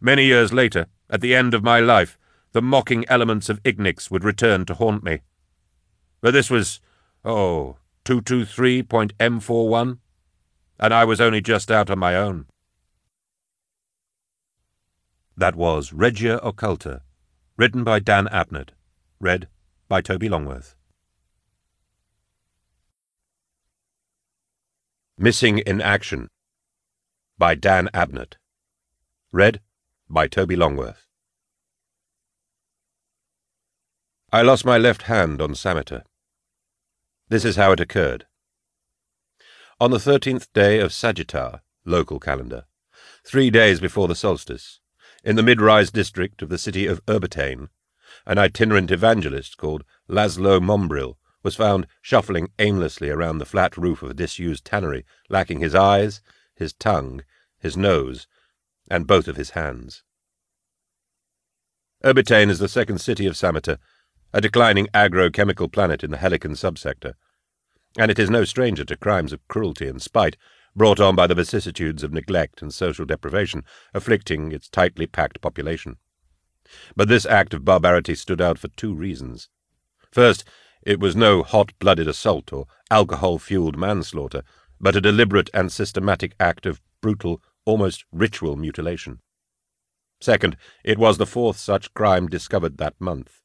Many years later, at the end of my life, the mocking elements of Ignix would return to haunt me. But this was, oh, 223.M41, and I was only just out on my own. That was Regia Occulta, written by Dan Abnett, read by Toby Longworth. Missing in Action by Dan Abnett, read by Toby Longworth. I lost my left hand on Sameter. This is how it occurred. On the thirteenth day of Sagittar, local calendar, three days before the solstice, in the mid-rise district of the city of Urbitane, an itinerant evangelist called Laszlo Mombril was found shuffling aimlessly around the flat roof of a disused tannery, lacking his eyes, his tongue, his nose, and both of his hands. Urbitane is the second city of Sameter, a declining agrochemical planet in the Helican subsector, and it is no stranger to crimes of cruelty and spite brought on by the vicissitudes of neglect and social deprivation afflicting its tightly packed population. But this act of barbarity stood out for two reasons. First, it was no hot-blooded assault or alcohol-fueled manslaughter, but a deliberate and systematic act of brutal, almost ritual mutilation. Second, it was the fourth such crime discovered that month.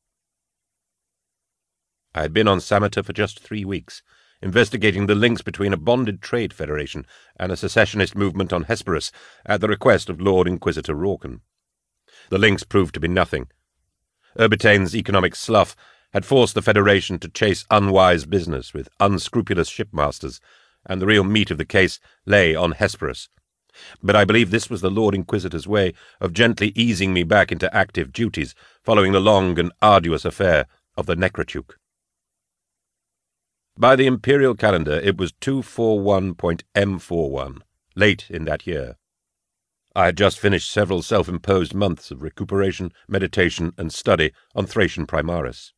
I had been on Sameter for just three weeks, investigating the links between a bonded trade federation and a secessionist movement on Hesperus at the request of Lord Inquisitor Rorken. The links proved to be nothing. Urbitane's economic slough had forced the Federation to chase unwise business with unscrupulous shipmasters, and the real meat of the case lay on Hesperus. But I believe this was the Lord Inquisitor's way of gently easing me back into active duties following the long and arduous affair of the Necroteuch. By the imperial calendar, it was 241.M41, late in that year. I had just finished several self-imposed months of recuperation, meditation, and study on Thracian Primaris.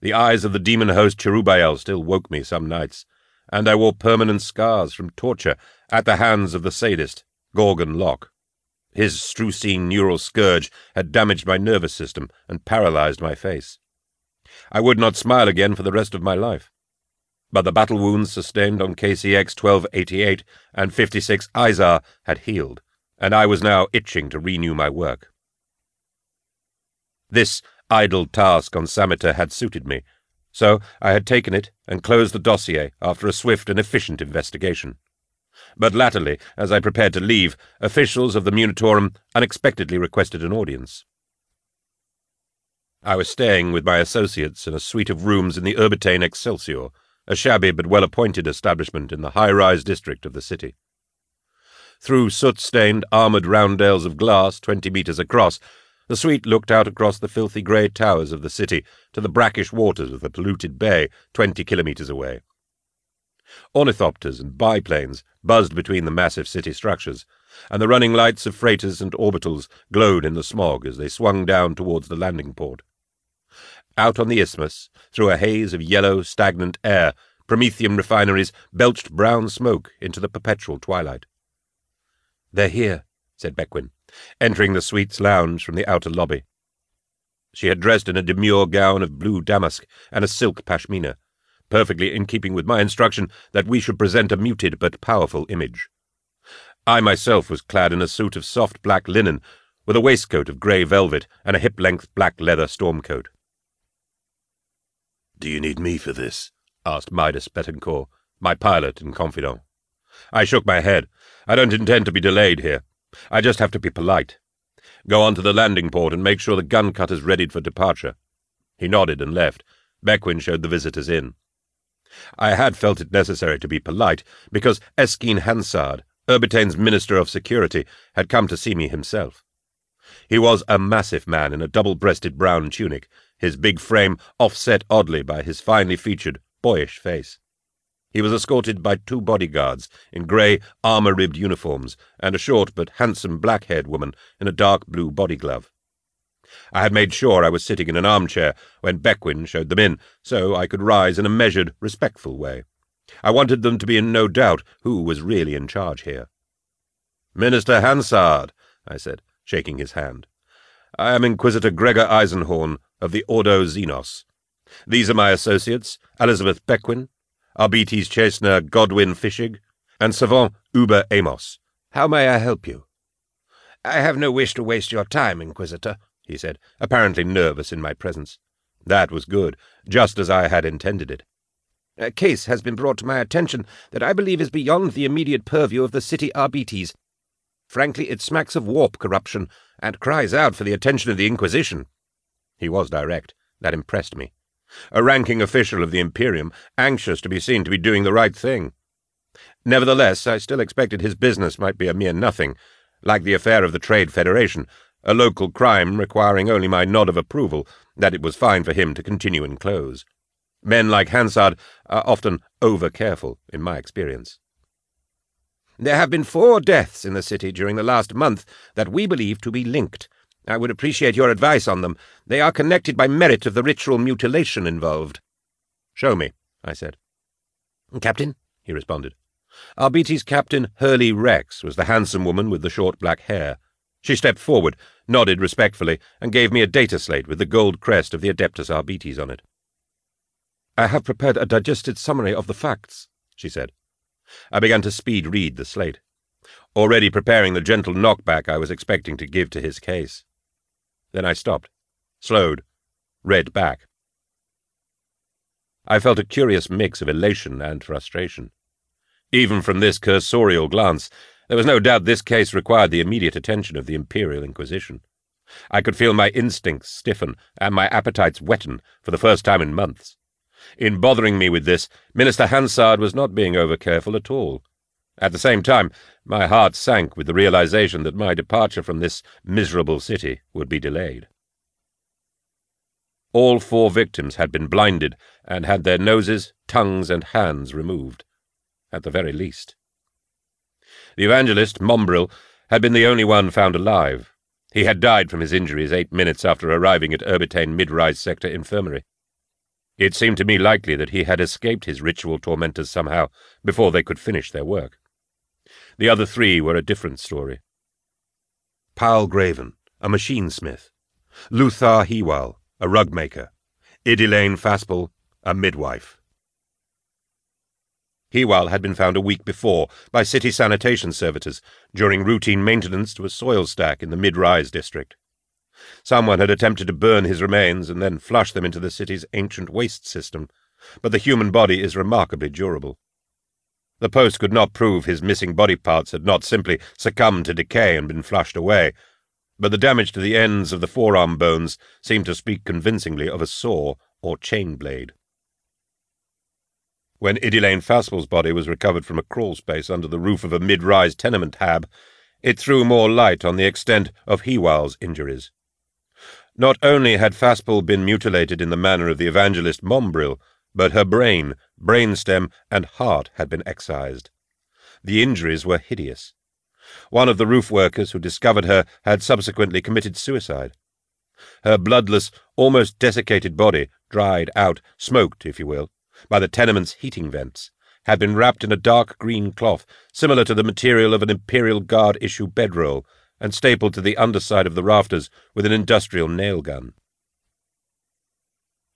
The eyes of the demon host Cherubael still woke me some nights, and I wore permanent scars from torture at the hands of the sadist, Gorgone Locke. His strusine neural scourge had damaged my nervous system and paralyzed my face. I would not smile again for the rest of my life but the battle wounds sustained on KCX 1288 and 56 Izar had healed, and I was now itching to renew my work. This idle task on Sameter had suited me, so I had taken it and closed the dossier after a swift and efficient investigation. But latterly, as I prepared to leave, officials of the Munitorum unexpectedly requested an audience. I was staying with my associates in a suite of rooms in the Urbitane Excelsior, a shabby but well-appointed establishment in the high-rise district of the city. Through soot-stained, armoured roundels of glass twenty metres across, the suite looked out across the filthy grey towers of the city to the brackish waters of the polluted bay twenty kilometres away. Ornithopters and biplanes buzzed between the massive city structures, and the running lights of freighters and orbitals glowed in the smog as they swung down towards the landing port. Out on the isthmus, through a haze of yellow, stagnant air, Promethean refineries belched brown smoke into the perpetual twilight. They're here, said Bequin, entering the suite's lounge from the outer lobby. She had dressed in a demure gown of blue damask and a silk pashmina, perfectly in keeping with my instruction that we should present a muted but powerful image. I myself was clad in a suit of soft black linen, with a waistcoat of grey velvet and a hip-length black leather stormcoat. Do you need me for this? asked Midas Betancore, my pilot and confidant. I shook my head. I don't intend to be delayed here. I just have to be polite. Go on to the landing port and make sure the gun cutter's readied for departure. He nodded and left. Bequin showed the visitors in. I had felt it necessary to be polite, because Eskeen Hansard, Urbitane's Minister of Security, had come to see me himself. He was a massive man in a double-breasted brown tunic, his big frame offset oddly by his finely featured, boyish face. He was escorted by two bodyguards in grey, armour-ribbed uniforms and a short but handsome black-haired woman in a dark blue body glove. I had made sure I was sitting in an armchair when Bequin showed them in, so I could rise in a measured, respectful way. I wanted them to be in no doubt who was really in charge here. Minister Hansard, I said, shaking his hand. I am Inquisitor Gregor Eisenhorn of the Ordo Xenos. These are my associates, Elizabeth Bequin, Arbites Chastener Godwin Fischig, and Savant Uber Aemos. How may I help you? I have no wish to waste your time, Inquisitor, he said, apparently nervous in my presence. That was good, just as I had intended it. A case has been brought to my attention that I believe is beyond the immediate purview of the city arbites. Frankly, it smacks of warp corruption, and cries out for the attention of the Inquisition. He was direct. That impressed me. A ranking official of the Imperium, anxious to be seen to be doing the right thing. Nevertheless, I still expected his business might be a mere nothing, like the affair of the Trade Federation, a local crime requiring only my nod of approval that it was fine for him to continue and close. Men like Hansard are often over-careful, in my experience. There have been four deaths in the city during the last month that we believe to be linked. I would appreciate your advice on them. They are connected by merit of the ritual mutilation involved. Show me, I said. Captain, he responded. Arbites Captain Hurley Rex was the handsome woman with the short black hair. She stepped forward, nodded respectfully, and gave me a data slate with the gold crest of the Adeptus Arbites on it. I have prepared a digested summary of the facts, she said. I began to speed read the slate, already preparing the gentle knockback I was expecting to give to his case. Then I stopped, slowed, read back. I felt a curious mix of elation and frustration. Even from this cursorial glance, there was no doubt this case required the immediate attention of the Imperial Inquisition. I could feel my instincts stiffen and my appetites wetten for the first time in months. In bothering me with this, Minister Hansard was not being over careful at all. At the same time, my heart sank with the realization that my departure from this miserable city would be delayed. All four victims had been blinded and had their noses, tongues, and hands removed at the very least. The evangelist, Mombril, had been the only one found alive. He had died from his injuries eight minutes after arriving at Urbitane Mid-Rise Sector Infirmary. It seemed to me likely that he had escaped his ritual tormentors somehow before they could finish their work. The other three were a different story. Paul Graven, a machine-smith. Luthar Hewal, a rug-maker. Idelaine Faspel, a midwife. Hewal had been found a week before by city sanitation servitors during routine maintenance to a soil stack in the Mid-Rise district. Someone had attempted to burn his remains and then flush them into the city's ancient waste system, but the human body is remarkably durable. The post could not prove his missing body parts had not simply succumbed to decay and been flushed away, but the damage to the ends of the forearm bones seemed to speak convincingly of a saw or chain blade. When Idelaine Faspel's body was recovered from a crawl space under the roof of a mid-rise tenement hab, it threw more light on the extent of Hewal's injuries. Not only had Faspel been mutilated in the manner of the evangelist Mombril, but her brain, brainstem, and heart had been excised. The injuries were hideous. One of the roof workers who discovered her had subsequently committed suicide. Her bloodless, almost desiccated body, dried out, smoked, if you will, by the tenement's heating vents, had been wrapped in a dark green cloth similar to the material of an Imperial Guard issue bedroll and stapled to the underside of the rafters with an industrial nail gun.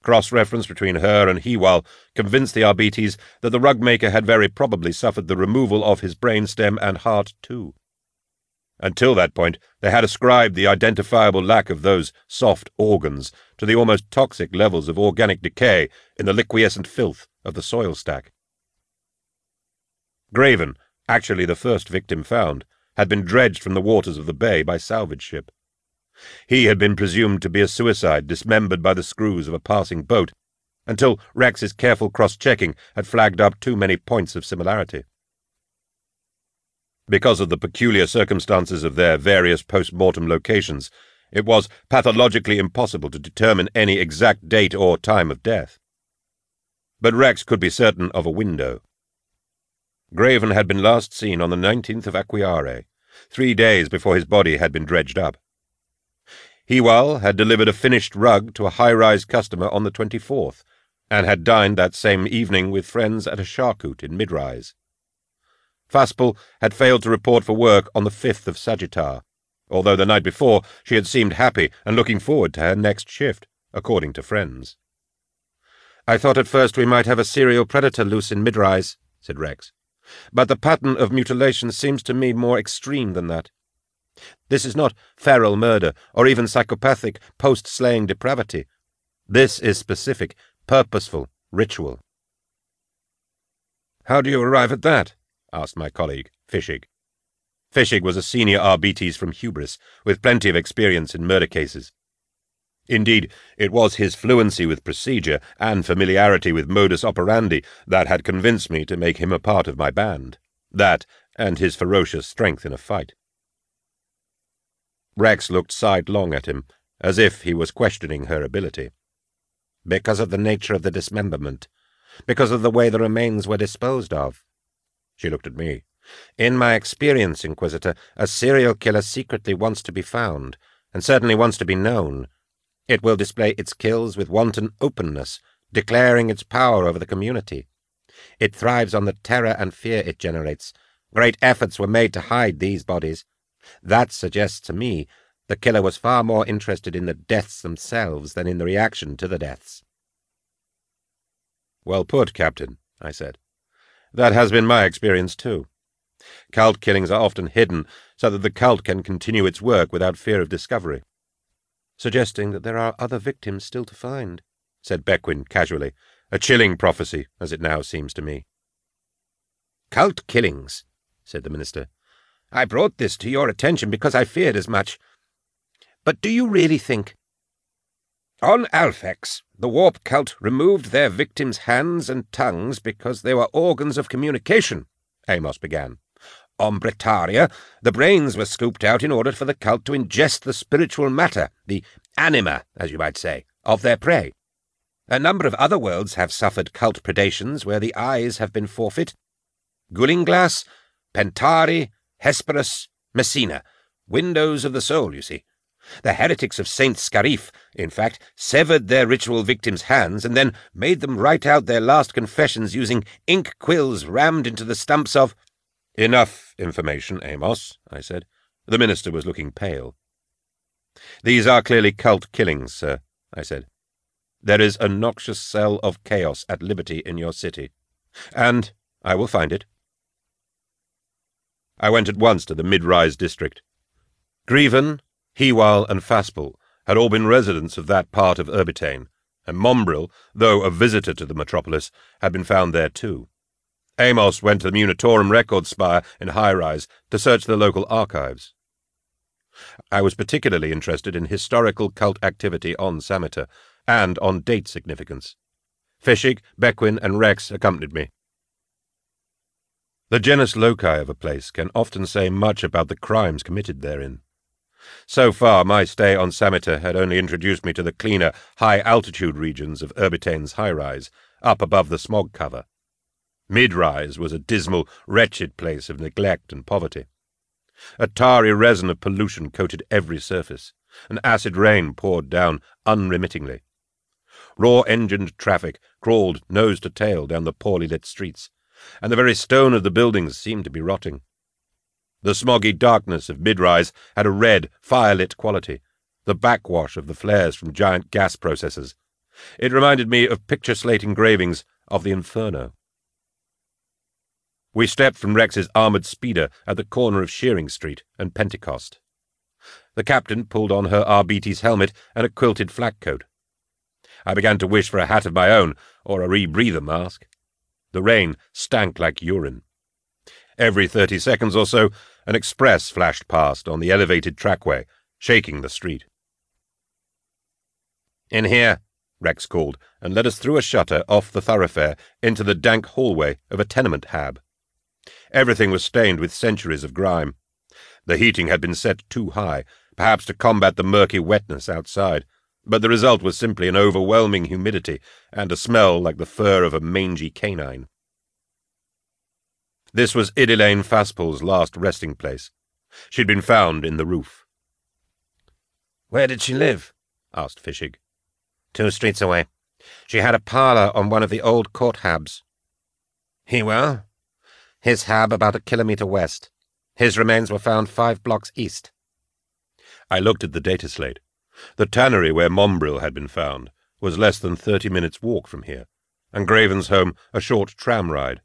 Cross reference between her and Hewal convinced the Arbites that the rug maker had very probably suffered the removal of his brainstem and heart too. Until that point, they had ascribed the identifiable lack of those soft organs to the almost toxic levels of organic decay in the liquescent filth of the soil stack. Graven, actually the first victim found, had been dredged from the waters of the bay by salvage ship. He had been presumed to be a suicide dismembered by the screws of a passing boat, until Rex's careful cross-checking had flagged up too many points of similarity. Because of the peculiar circumstances of their various post-mortem locations, it was pathologically impossible to determine any exact date or time of death. But Rex could be certain of a window. Graven had been last seen on the 19th of Aquiare, three days before his body had been dredged up. Hewal had delivered a finished rug to a high-rise customer on the 24th, and had dined that same evening with friends at a charcoot in Mid-Rise. Faspel had failed to report for work on the 5th of Sagittar, although the night before she had seemed happy and looking forward to her next shift, according to friends. I thought at first we might have a serial predator loose in Midrise, said Rex. But the pattern of mutilation seems to me more extreme than that. This is not feral murder or even psychopathic post-slaying depravity. This is specific, purposeful ritual. How do you arrive at that? Asked my colleague, Fischig. Fischig was a senior Arbites from Hubris, with plenty of experience in murder cases. Indeed, it was his fluency with procedure and familiarity with modus operandi that had convinced me to make him a part of my band. That, and his ferocious strength in a fight. Rex looked sidelong at him, as if he was questioning her ability. Because of the nature of the dismemberment. Because of the way the remains were disposed of. She looked at me. In my experience, Inquisitor, a serial killer secretly wants to be found, and certainly wants to be known. It will display its kills with wanton openness, declaring its power over the community. It thrives on the terror and fear it generates. Great efforts were made to hide these bodies. That suggests to me the killer was far more interested in the deaths themselves than in the reaction to the deaths. Well put, Captain, I said. That has been my experience, too. Cult killings are often hidden so that the cult can continue its work without fear of discovery. Suggesting that there are other victims still to find, said Bequin casually, a chilling prophecy, as it now seems to me. Cult killings, said the minister. I brought this to your attention because I feared as much. But do you really think... On Alfex, the warp cult removed their victims' hands and tongues because they were organs of communication, Aemos began. On Bretaria, the brains were scooped out in order for the cult to ingest the spiritual matter, the anima, as you might say, of their prey. A number of other worlds have suffered cult predations where the eyes have been forfeit. Gulinglas, Pentari, Hesperus, Messina, windows of the soul, you see. The heretics of Saint Scarif, in fact, severed their ritual victims' hands and then made them write out their last confessions using ink quills rammed into the stumps of... Enough information, Aemos, I said. The minister was looking pale. These are clearly cult killings, sir, I said. There is a noxious cell of chaos at liberty in your city. And I will find it. I went at once to the mid-rise district. Graven, Hewal, and Faspel had all been residents of that part of Urbitane, and Mombril, though a visitor to the metropolis, had been found there too. Aemos went to the Munitorum Record Spire in High Rise to search the local archives. I was particularly interested in historical cult activity on Sameter, and on date significance. Fischig, Bequin, and Rex accompanied me. The genius loci of a place can often say much about the crimes committed therein. So far, my stay on Sameter had only introduced me to the cleaner, high-altitude regions of Urbitane's high-rise, up above the smog cover. Mid-rise was a dismal, wretched place of neglect and poverty. A tarry resin of pollution coated every surface, and acid rain poured down unremittingly. Raw-engined traffic crawled nose to tail down the poorly lit streets, and the very stone of the buildings seemed to be rotting. The smoggy darkness of mid-rise had a red, fire-lit quality, the backwash of the flares from giant gas processors. It reminded me of picture slate engravings of the Inferno. We stepped from Rex's armoured speeder at the corner of Shearing Street and Pentecost. The captain pulled on her Arbites helmet and a quilted flak coat. I began to wish for a hat of my own, or a rebreather mask. The rain stank like urine. Every thirty seconds or so, an express flashed past on the elevated trackway, shaking the street. In here, Rex called, and led us through a shutter off the thoroughfare into the dank hallway of a tenement hab. Everything was stained with centuries of grime. The heating had been set too high, perhaps to combat the murky wetness outside, but the result was simply an overwhelming humidity and a smell like the fur of a mangy canine. This was Idelaine Faspel's last resting place. She'd been found in the roof. Where did she live? asked Fischig. Two streets away. She had a parlour on one of the old court habs. Hewal? His hab about a kilometre west. His remains were found five blocks east. I looked at the data slate. The tannery where Mombril had been found was less than thirty minutes' walk from here, and Graven's home a short tram ride.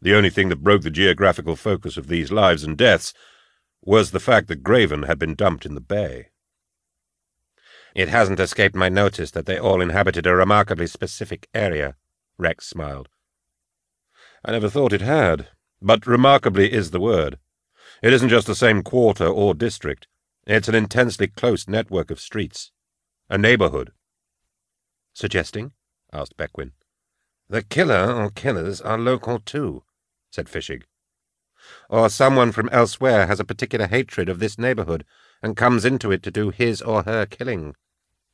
The only thing that broke the geographical focus of these lives and deaths was the fact that Graven had been dumped in the bay. It hasn't escaped my notice that they all inhabited a remarkably specific area, Rex smiled. I never thought it had, but remarkably is the word. It isn't just the same quarter or district. It's an intensely close network of streets. A neighborhood. Suggesting? asked Bequin. The killer or killers are local too, said Fischig. Or someone from elsewhere has a particular hatred of this neighborhood and comes into it to do his or her killing,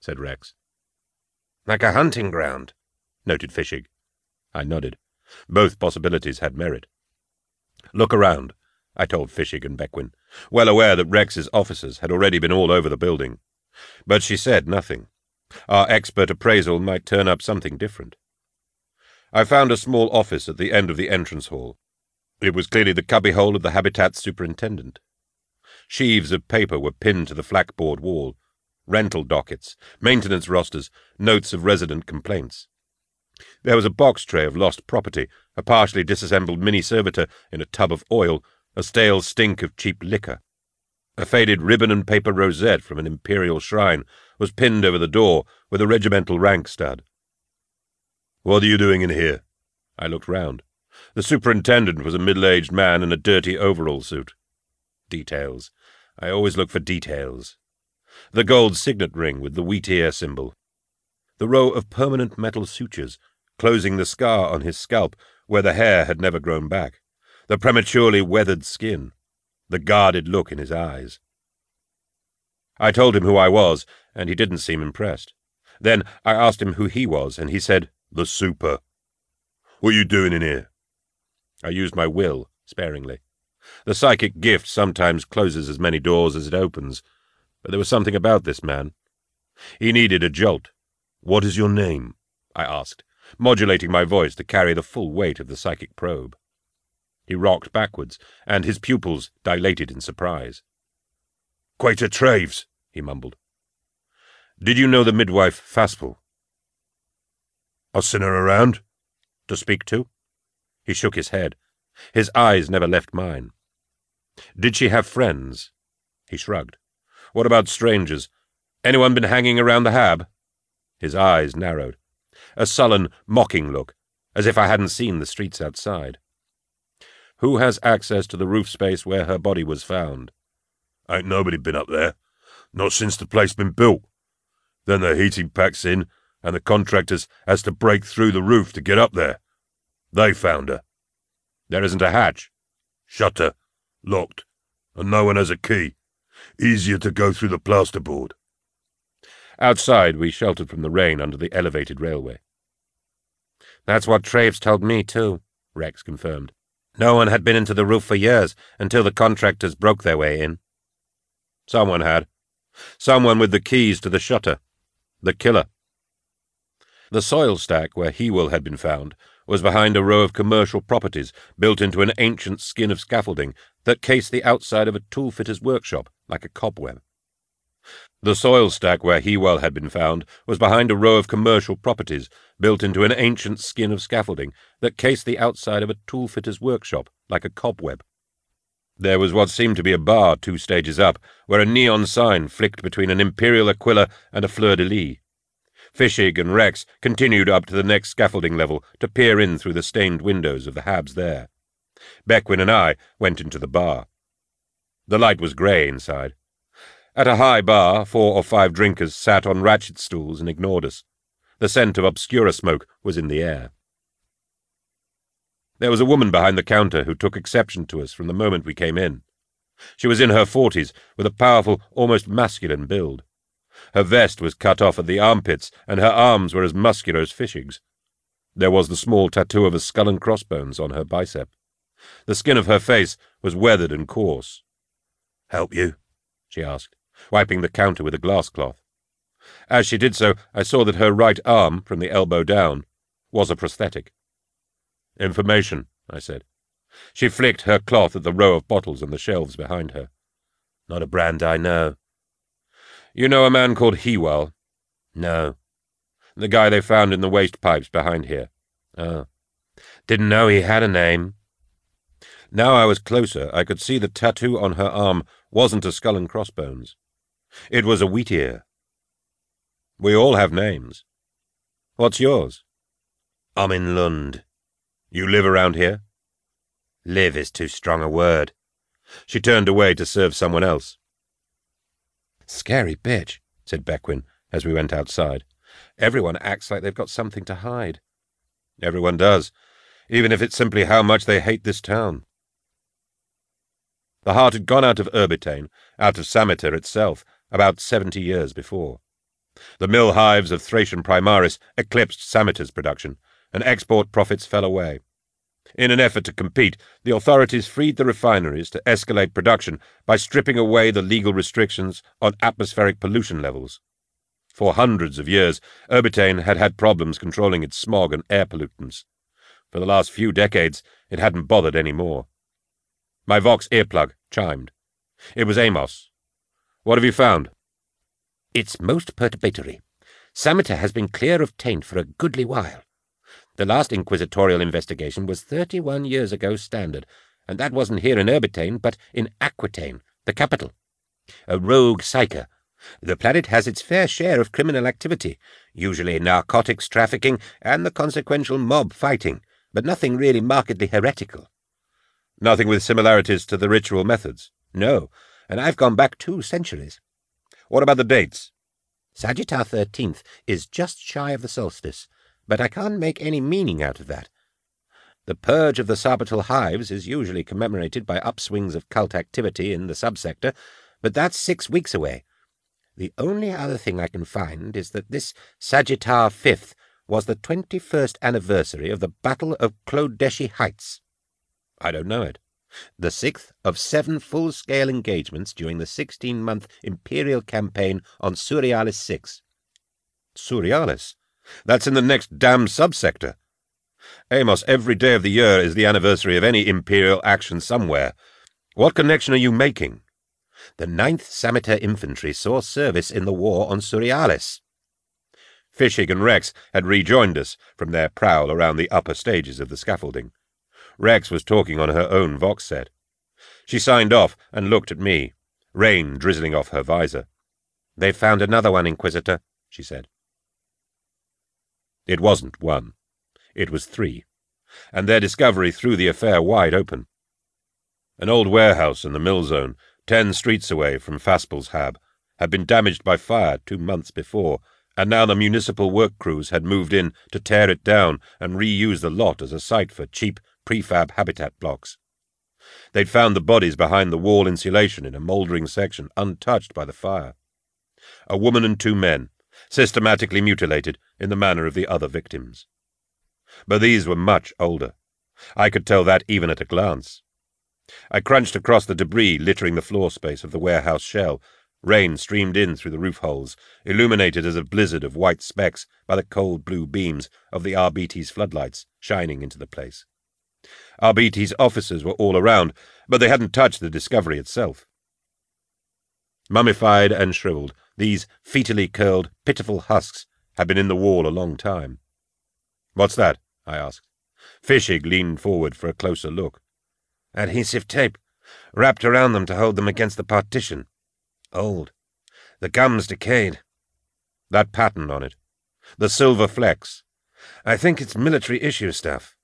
said Rex. Like a hunting ground, noted Fischig. I nodded. Both possibilities had merit. Look around, I told Fischig and Bequin, well aware that Rex's officers had already been all over the building. But she said nothing. Our expert appraisal might turn up something different. I found a small office at the end of the entrance hall. It was clearly the cubbyhole of the Habitat superintendent. Sheaves of paper were pinned to the flackboard wall. Rental dockets, maintenance rosters, notes of resident complaints. There was a box tray of lost property, a partially disassembled mini-servitor in a tub of oil, a stale stink of cheap liquor. A faded ribbon and paper rosette from an imperial shrine was pinned over the door with a regimental rank stud. What are you doing in here? I looked round. The superintendent was a middle-aged man in a dirty overall suit. Details. I always look for details. The gold signet ring with the wheat ear symbol. The row of permanent metal sutures, closing the scar on his scalp where the hair had never grown back. The prematurely weathered skin. The guarded look in his eyes. I told him who I was, and he didn't seem impressed. Then I asked him who he was, and he said, The Super. What are you doing in here? I used my will, sparingly. The psychic gift sometimes closes as many doors as it opens, but there was something about this man. He needed a jolt. What is your name? I asked, modulating my voice to carry the full weight of the psychic probe. He rocked backwards, and his pupils dilated in surprise. Quater Traves, he mumbled. Did you know the midwife Faspel? Send her around. To speak to? He shook his head. His eyes never left mine. Did she have friends? He shrugged. What about strangers? Anyone been hanging around the Hab? His eyes narrowed. A sullen, mocking look, as if I hadn't seen the streets outside. Who has access to the roof space where her body was found? Ain't nobody been up there. Not since the place been built. Then the heating packs in, and the contractors has to break through the roof to get up there. They found her. There isn't a hatch. Shutter. Locked. And no one has a key. Easier to go through the plasterboard. Outside, we sheltered from the rain under the elevated railway. That's what Traves told me, too, Rex confirmed. No one had been into the roof for years, until the contractors broke their way in. Someone had. Someone with the keys to the shutter. The killer. The soil stack where Hewal had been found was behind a row of commercial properties built into an ancient skin of scaffolding that cased the outside of a tool-fitter's workshop like a cobweb. The soil stack where Hewal had been found was behind a row of commercial properties built into an ancient skin of scaffolding that cased the outside of a tool-fitter's workshop like a cobweb. There was what seemed to be a bar two stages up, where a neon sign flicked between an Imperial Aquila and a fleur-de-lis. Fischig and Rex continued up to the next scaffolding level to peer in through the stained windows of the Habs there. Bequin and I went into the bar. The light was grey inside. At a high bar, four or five drinkers sat on ratchet stools and ignored us. The scent of obscura smoke was in the air. There was a woman behind the counter who took exception to us from the moment we came in. She was in her forties, with a powerful, almost masculine build. Her vest was cut off at the armpits, and her arms were as muscular as Fischig's. There was the small tattoo of a skull and crossbones on her bicep. The skin of her face was weathered and coarse. Help you? she asked, wiping the counter with a glass cloth. As she did so, I saw that her right arm, from the elbow down, was a prosthetic. Information, I said. She flicked her cloth at the row of bottles on the shelves behind her. Not a brand I know. You know a man called Hewal? No. The guy they found in the waste pipes behind here. Oh. Didn't know he had a name. Now I was closer, I could see the tattoo on her arm wasn't a skull and crossbones. It was a wheat ear. We all have names. What's yours? Omin Lund. You live around here? Live is too strong a word. She turned away to serve someone else. Scary bitch, said Bequin as we went outside. Everyone acts like they've got something to hide. Everyone does, even if it's simply how much they hate this town. The heart had gone out of Urbitane, out of Sameter itself, about seventy years before. The mill hives of Thracian Primaris eclipsed Sameter's production, and export profits fell away. In an effort to compete, the authorities freed the refineries to escalate production by stripping away the legal restrictions on atmospheric pollution levels. For hundreds of years, Urbitane had had problems controlling its smog and air pollutants. For the last few decades, it hadn't bothered any more. My Vox earplug chimed. It was Aemos. What have you found? It's most perturbatory. Sameter has been clear of taint for a goodly while. The last inquisitorial investigation was thirty-one years ago standard, and that wasn't here in Urbitane, but in Aquitaine, the capital. A rogue psyker. The planet has its fair share of criminal activity, usually narcotics trafficking and the consequential mob fighting, but nothing really markedly heretical. Nothing with similarities to the ritual methods? No, and I've gone back two centuries. What about the dates? Sagittar 13th is just shy of the solstice, but I can't make any meaning out of that. The purge of the Sarbital hives is usually commemorated by upswings of cult activity in the subsector, but that's six weeks away. The only other thing I can find is that this Sagittar 5th was the 21st anniversary of the Battle of Clodeshi Heights. I don't know it. The sixth of seven full-scale engagements during the 16-month Imperial campaign on Surialis 6. Surialis? That's in the next damn subsector. Aemos, every day of the year is the anniversary of any Imperial action somewhere. What connection are you making? The Ninth Sameter Infantry saw service in the war on Surialis. Fischig and Rex had rejoined us from their prowl around the upper stages of the scaffolding. Rex was talking on her own Vox set. She signed off and looked at me, rain drizzling off her visor. They've found another one, Inquisitor, she said. It wasn't one. It was three, and their discovery threw the affair wide open. An old warehouse in the mill zone, ten streets away from Faspel's hab, had been damaged by fire two months before, and now the municipal work crews had moved in to tear it down and reuse the lot as a site for cheap, prefab habitat blocks. They'd found the bodies behind the wall insulation in a mouldering section untouched by the fire. A woman and two men, systematically mutilated in the manner of the other victims. But these were much older. I could tell that even at a glance. I crunched across the debris littering the floor space of the warehouse shell. Rain streamed in through the roof holes, illuminated as a blizzard of white specks by the cold blue beams of the Arbites' floodlights shining into the place. Arbites' officers were all around, but they hadn't touched the discovery itself. Mummified and shriveled, these fetally curled, pitiful husks had been in the wall a long time. What's that? I asked. Fischig leaned forward for a closer look. Adhesive tape, wrapped around them to hold them against the partition. Old. The gum's decayed. That pattern on it. The silver flecks. I think it's military issue stuff.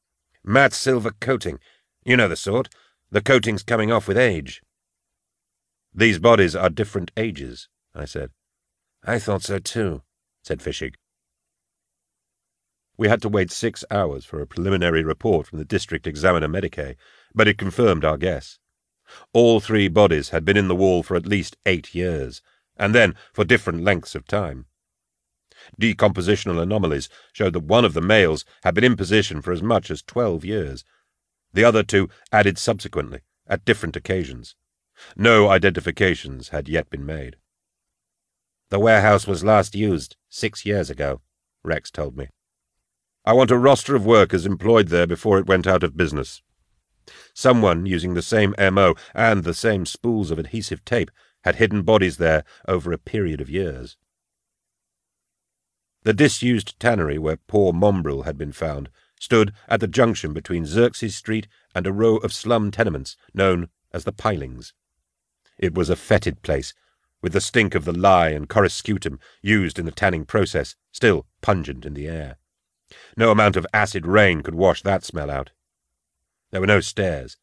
Matte silver coating. You know the sort. The coating's coming off with age. These bodies are different ages, I said. I thought so too, said Fischig. We had to wait six hours for a preliminary report from the district examiner Medicae, but it confirmed our guess. All three bodies had been in the wall for at least eight years, and then for different lengths of time. Decompositional anomalies showed that one of the males had been in position for as much as twelve years. The other two added subsequently, at different occasions. No identifications had yet been made. The warehouse was last used six years ago, Rex told me. I want a roster of workers employed there before it went out of business. Someone using the same MO and the same spools of adhesive tape had hidden bodies there over a period of years. The disused tannery where poor Mombril had been found stood at the junction between Xerxes Street and a row of slum tenements known as the Pilings. It was a fetid place, with the stink of the lye and coruscutum used in the tanning process still pungent in the air. No amount of acid rain could wash that smell out. There were no stairs.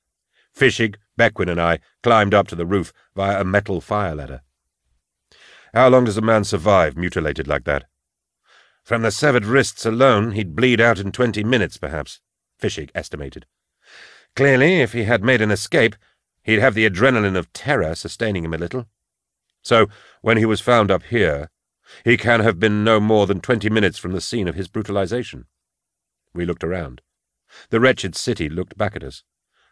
Fischig, Bequin, and I climbed up to the roof via a metal fire ladder. How long does a man survive mutilated like that? From the severed wrists alone, he'd bleed out in twenty minutes, perhaps, Fischig estimated. Clearly, if he had made an escape, he'd have the adrenaline of terror sustaining him a little. So, when he was found up here, he can have been no more than twenty minutes from the scene of his brutalization. We looked around. The wretched city looked back at us,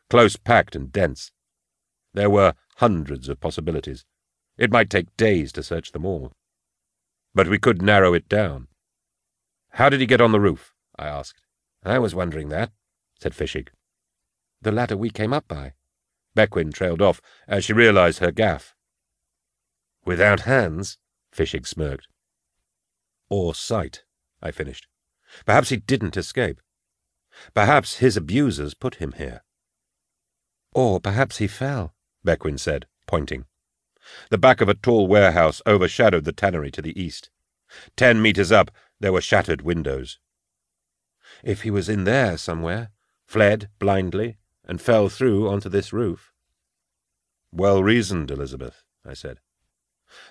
close packed and dense. There were hundreds of possibilities. It might take days to search them all. But we could narrow it down. How did he get on the roof? I asked. I was wondering that, said Fischig. The ladder we came up by. Bequin trailed off as she realized her gaffe. Without hands? Fischig smirked. Or sight, I finished. Perhaps he didn't escape. Perhaps his abusers put him here. Or perhaps he fell, Bequin said, pointing. The back of a tall warehouse overshadowed the tannery to the east. Ten metres up, there were shattered windows. If he was in there somewhere, fled blindly, and fell through onto this roof. Well reasoned, Elizabeth, I said.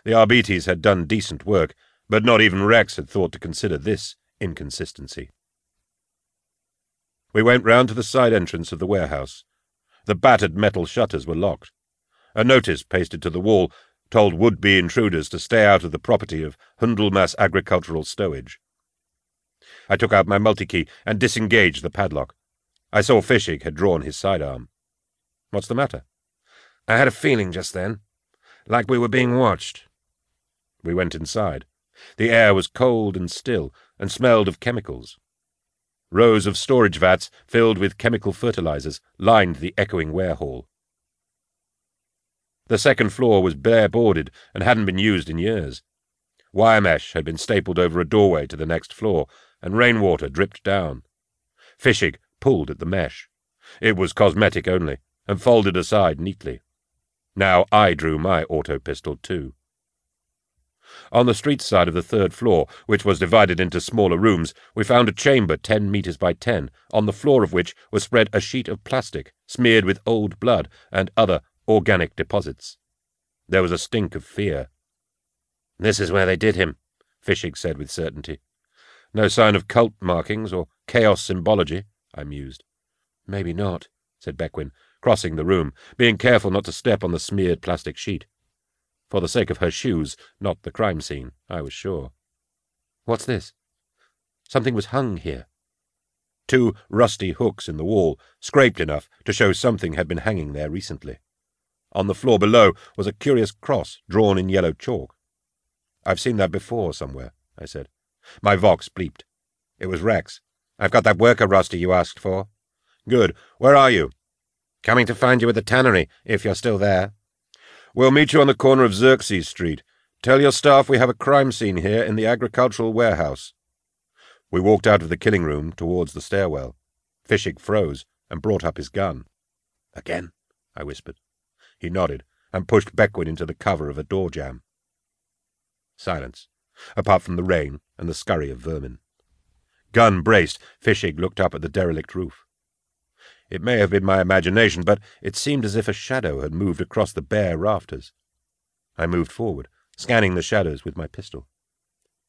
The Arbites had done decent work, but not even Rex had thought to consider this inconsistency. We went round to the side entrance of the warehouse. The battered metal shutters were locked. A notice pasted to the wall told would-be intruders to stay out of the property of Hundelmas Agricultural Stowage. I took out my multi-key and disengaged the padlock. I saw Fischig had drawn his sidearm. What's the matter? I had a feeling just then, like we were being watched. We went inside. The air was cold and still, and smelled of chemicals. Rows of storage vats filled with chemical fertilizers lined the echoing warehall. The second floor was bare boarded and hadn't been used in years. Wire mesh had been stapled over a doorway to the next floor, and rainwater dripped down. Fischig pulled at the mesh. It was cosmetic only, and folded aside neatly. Now I drew my auto pistol too. On the street side of the third floor, which was divided into smaller rooms, we found a chamber ten metres by ten, on the floor of which was spread a sheet of plastic, smeared with old blood and other organic deposits. There was a stink of fear. This is where they did him, Fischig said with certainty. No sign of cult markings or chaos symbology, I mused. Maybe not, said Bequin, crossing the room, being careful not to step on the smeared plastic sheet. For the sake of her shoes, not the crime scene, I was sure. What's this? Something was hung here. Two rusty hooks in the wall, scraped enough to show something had been hanging there recently. On the floor below was a curious cross drawn in yellow chalk. I've seen that before somewhere, I said. My Vox bleeped. It was Rex. I've got that worker roster you asked for. Good. Where are you? Coming to find you at the tannery, if you're still there. We'll meet you on the corner of Xerxes Street. Tell your staff we have a crime scene here in the agricultural warehouse. We walked out of the killing room towards the stairwell. Fischig froze and brought up his gun. Again? I whispered. He nodded and pushed Bequin into the cover of a door jamb. Silence, apart from the rain and the scurry of vermin. Gun braced, Fischig looked up at the derelict roof. It may have been my imagination, but it seemed as if a shadow had moved across the bare rafters. I moved forward, scanning the shadows with my pistol.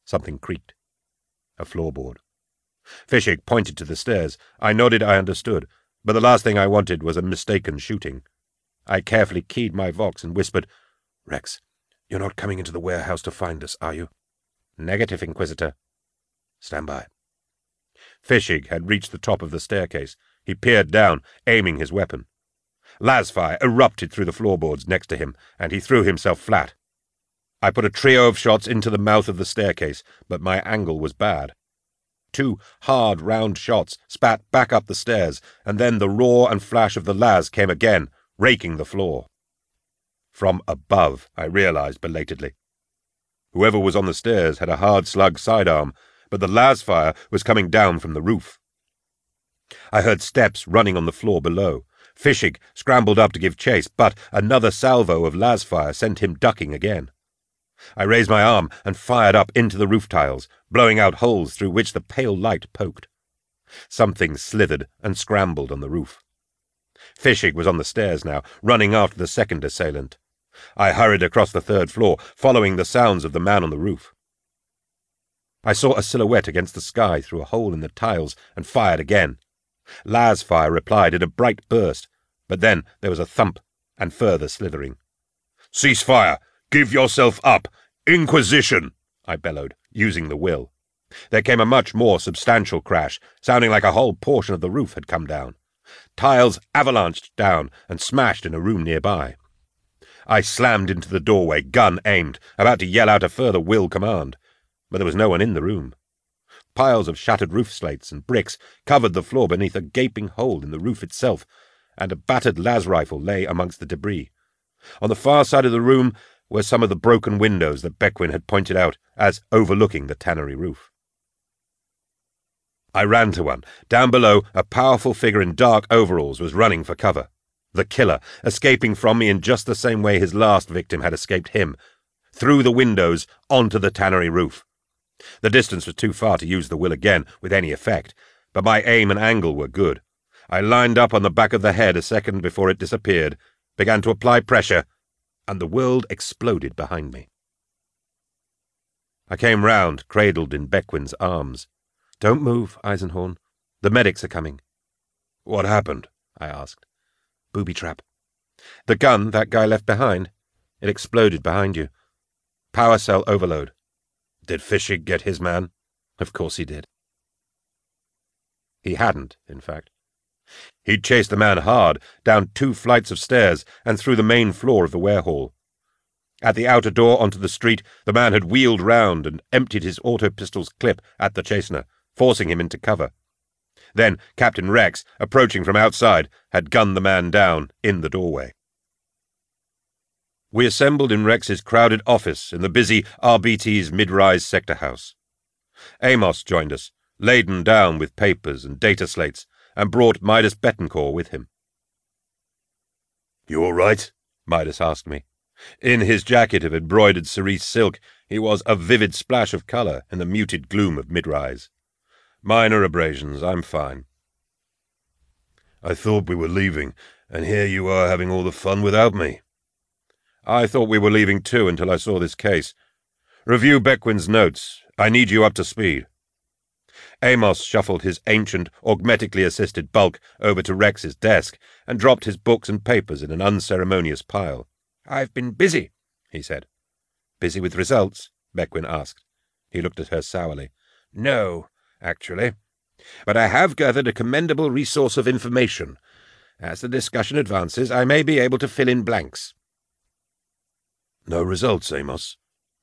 Something creaked. A floorboard. Fischig pointed to the stairs. I nodded I understood, but the last thing I wanted was a mistaken shooting. I carefully keyed my Vox and whispered, Rex, you're not coming into the warehouse to find us, are you? Negative, Inquisitor. Stand by. Fischig had reached the top of the staircase. He peered down, aiming his weapon. Lasfire erupted through the floorboards next to him, and he threw himself flat. I put a trio of shots into the mouth of the staircase, but my angle was bad. Two hard, round shots spat back up the stairs, and then the roar and flash of the las came again, raking the floor. From above, I realized belatedly. Whoever was on the stairs had a hard slug sidearm, but the lasfire was coming down from the roof. I heard steps running on the floor below. Fischig scrambled up to give chase, but another salvo of lasfire sent him ducking again. I raised my arm and fired up into the roof tiles, blowing out holes through which the pale light poked. Something slithered and scrambled on the roof. Fischig was on the stairs now, running after the second assailant. I hurried across the third floor, following the sounds of the man on the roof. I saw a silhouette against the sky through a hole in the tiles and fired again. Lasfire replied in a bright burst, but then there was a thump and further slithering. Cease fire! Give yourself up! Inquisition! I bellowed, using the will. There came a much more substantial crash, sounding like a whole portion of the roof had come down. Tiles avalanched down and smashed in a room nearby. I slammed into the doorway, gun aimed, about to yell out a further will command, but there was no one in the room. Piles of shattered roof slates and bricks covered the floor beneath a gaping hole in the roof itself, and a battered las rifle lay amongst the debris. On the far side of the room were some of the broken windows that Bequin had pointed out as overlooking the tannery roof. I ran to one. Down below, a powerful figure in dark overalls was running for cover. The killer, escaping from me in just the same way his last victim had escaped him, through the windows onto the tannery roof. The distance was too far to use the will again with any effect, but my aim and angle were good. I lined up on the back of the head a second before it disappeared, began to apply pressure, and the world exploded behind me. I came round, cradled in Bequin's arms. Don't move, Eisenhorn. The medics are coming. What happened? I asked. Booby trap. The gun that guy left behind. It exploded behind you. Power cell overload. Did Fischig get his man? Of course he did. He hadn't, in fact. He'd chased the man hard, down two flights of stairs, and through the main floor of the warehall. At the outer door onto the street, the man had wheeled round and emptied his auto pistol's clip at the chastener, forcing him into cover. Then Captain Rex, approaching from outside, had gunned the man down in the doorway. We assembled in Rex's crowded office in the busy Arbites' mid-rise sector house. Aemos joined us, laden down with papers and data slates, and brought Midas Betancore with him. You all right? Midas asked me. In his jacket of embroidered cerise silk, he was a vivid splash of colour in the muted gloom of mid-rise. Minor abrasions, I'm fine. I thought we were leaving, and here you are having all the fun without me. I thought we were leaving too until I saw this case. Review Bequin's notes. I need you up to speed. Aemos shuffled his ancient, augmetically assisted bulk over to Rex's desk and dropped his books and papers in an unceremonious pile. I've been busy, he said. Busy with results? Bequin asked. He looked at her sourly. No, actually. But I have gathered a commendable resource of information. As the discussion advances, I may be able to fill in blanks. No results, Aemos.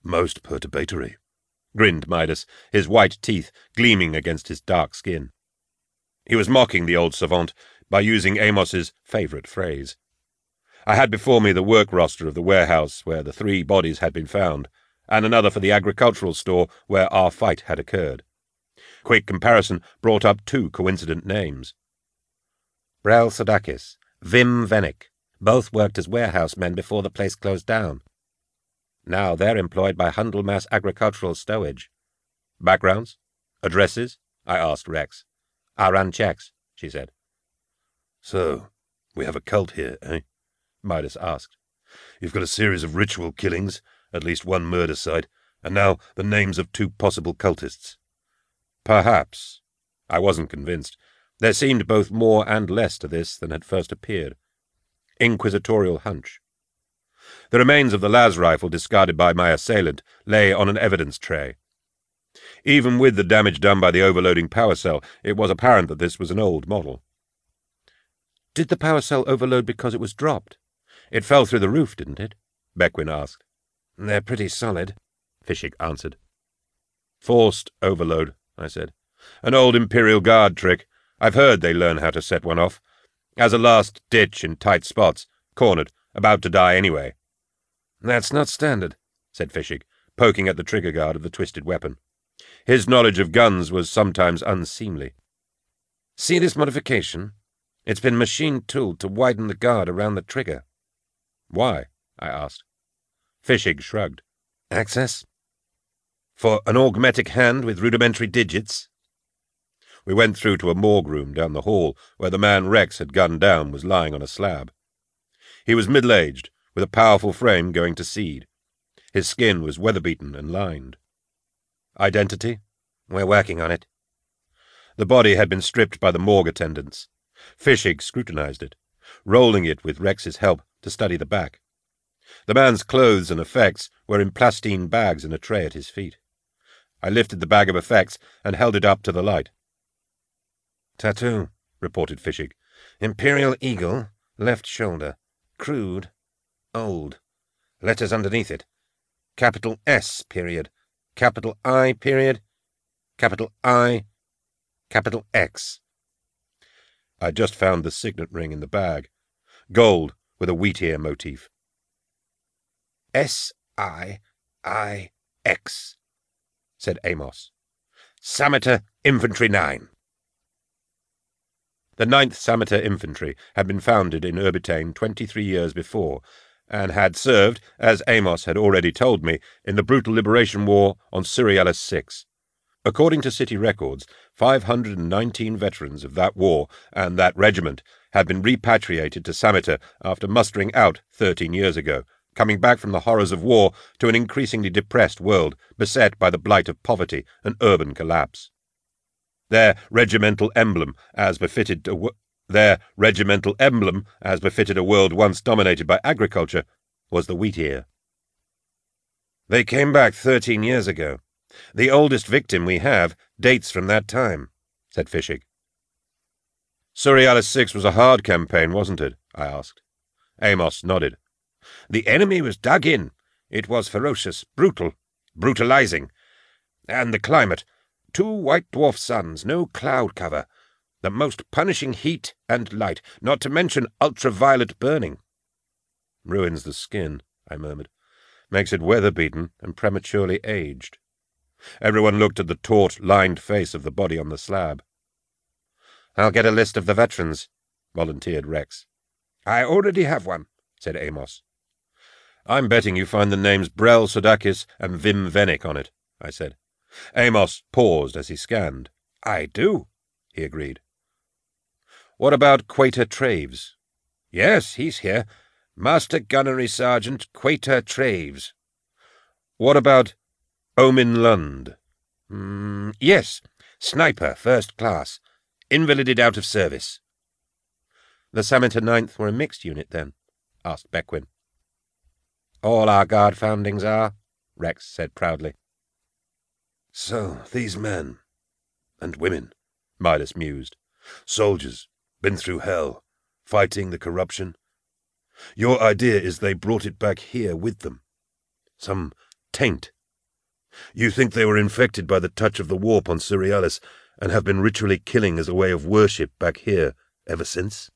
Most perturbatory grinned Midas, his white teeth gleaming against his dark skin. He was mocking the old savant by using Aemos's favourite phrase. I had before me the work roster of the warehouse where the three bodies had been found, and another for the agricultural store where our fight had occurred. Quick comparison brought up two coincident names. Brel Sadakis, Vim Vennick, both worked as warehouse men before the place closed down. Now they're employed by Hundelmass Agricultural Stowage. Backgrounds? Addresses? I asked Rex. I ran checks, she said. So, we have a cult here, eh? Midas asked. You've got a series of ritual killings, at least one murder site, and now the names of two possible cultists. Perhaps. I wasn't convinced. There seemed both more and less to this than had first appeared. Inquisitorial hunch. The remains of the las rifle discarded by my assailant lay on an evidence tray. Even with the damage done by the overloading power cell, it was apparent that this was an old model. Did the power cell overload because it was dropped? It fell through the roof, didn't it? Bequin asked. They're pretty solid, Fischig answered. Forced overload, I said. An old Imperial Guard trick. I've heard they learn how to set one off. As a last ditch in tight spots, cornered, about to die anyway. That's not standard, said Fischig, poking at the trigger guard of the twisted weapon. His knowledge of guns was sometimes unseemly. See this modification? It's been machine-tooled to widen the guard around the trigger. Why? I asked. Fischig shrugged. Access? For an augmetic hand with rudimentary digits? We went through to a morgue room down the hall where the man Rex had gunned down was lying on a slab. He was middle-aged, with a powerful frame going to seed. His skin was weather-beaten and lined. Identity? We're working on it. The body had been stripped by the morgue attendants. Fischig scrutinized it, rolling it with Rex's help to study the back. The man's clothes and effects were in plastine bags in a tray at his feet. I lifted the bag of effects and held it up to the light. Tattoo, reported Fischig. Imperial Eagle, left shoulder. Crude. Old. Letters underneath it. Capital S, period. Capital I, period. Capital I, capital X. I just found the signet ring in the bag. Gold with a wheat ear motif. S I I X, said Aemos. Sameter Infantry 9. The 9th Sameter Infantry had been founded in Urbitane 23 years before, and had served, as Aemos had already told me, in the brutal liberation war on Surialis 6. According to city records, 519 veterans of that war and that regiment had been repatriated to Sameter after mustering out 13 years ago, coming back from the horrors of war to an increasingly depressed world beset by the blight of poverty and urban collapse. Their regimental emblem, as befitted a their regimental emblem, as befitted a world once dominated by agriculture, was the wheat ear. They came back thirteen years ago. The oldest victim we have dates from that time, said Fischig. Surialis 6 was a hard campaign, wasn't it? I asked. Aemos nodded. The enemy was dug in. It was ferocious, brutal, brutalizing. And the climate, Two white dwarf suns, no cloud cover. The most punishing heat and light, not to mention ultraviolet burning. Ruins the skin, I murmured. Makes it weather-beaten and prematurely aged. Everyone looked at the taut, lined face of the body on the slab. I'll get a list of the veterans, volunteered Rex. I already have one, said Aemos. I'm betting you find the names Brel Sodakis and Vim Vennick on it, I said. Aemos paused as he scanned. I do, he agreed. What about Quater Traves? Yes, he's here. Master Gunnery Sergeant Quater Traves. What about Omin Lund? Mm, yes, sniper, first class. Invalided out of service. The Sameter Ninth were a mixed unit, then? asked Bequin. All our guard foundings are, Rex said proudly. So, these men and women, Midas mused, soldiers, been through hell, fighting the corruption. Your idea is they brought it back here with them. Some taint. You think they were infected by the touch of the warp on Surialis and have been ritually killing as a way of worship back here ever since?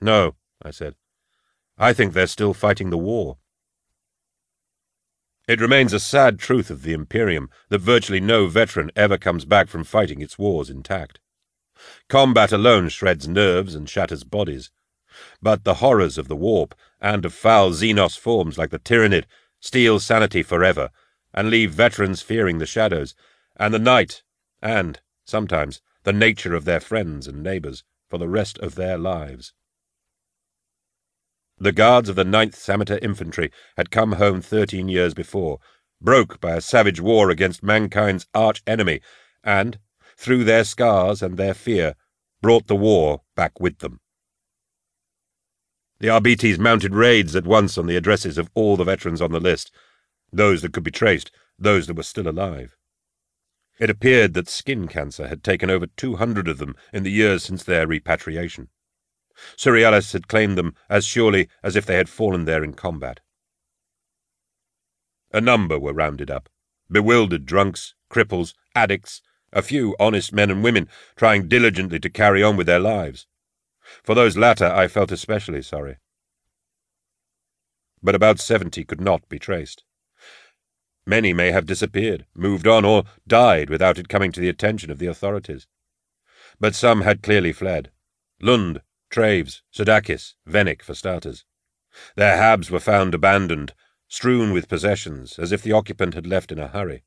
No, I said. I think they're still fighting the war. It remains a sad truth of the Imperium that virtually no veteran ever comes back from fighting its wars intact. Combat alone shreds nerves and shatters bodies. But the horrors of the warp and of foul Xenos forms like the Tyranid steal sanity forever and leave veterans fearing the shadows and the night and, sometimes, the nature of their friends and neighbors for the rest of their lives. The guards of the Ninth Sameter Infantry had come home thirteen years before, broke by a savage war against mankind's arch-enemy, and, through their scars and their fear, brought the war back with them. The Arbites mounted raids at once on the addresses of all the veterans on the list, those that could be traced, those that were still alive. It appeared that skin cancer had taken over two hundred of them in the years since their repatriation. Surialis had claimed them as surely as if they had fallen there in combat. A number were rounded up bewildered drunks, cripples, addicts, a few honest men and women trying diligently to carry on with their lives. For those latter I felt especially sorry. but about seventy could not be traced. Many may have disappeared, moved on, or died without it coming to the attention of the authorities. But some had clearly fled. Lund, Treves, Sudakis, Venik, for starters. Their habs were found abandoned, strewn with possessions, as if the occupant had left in a hurry.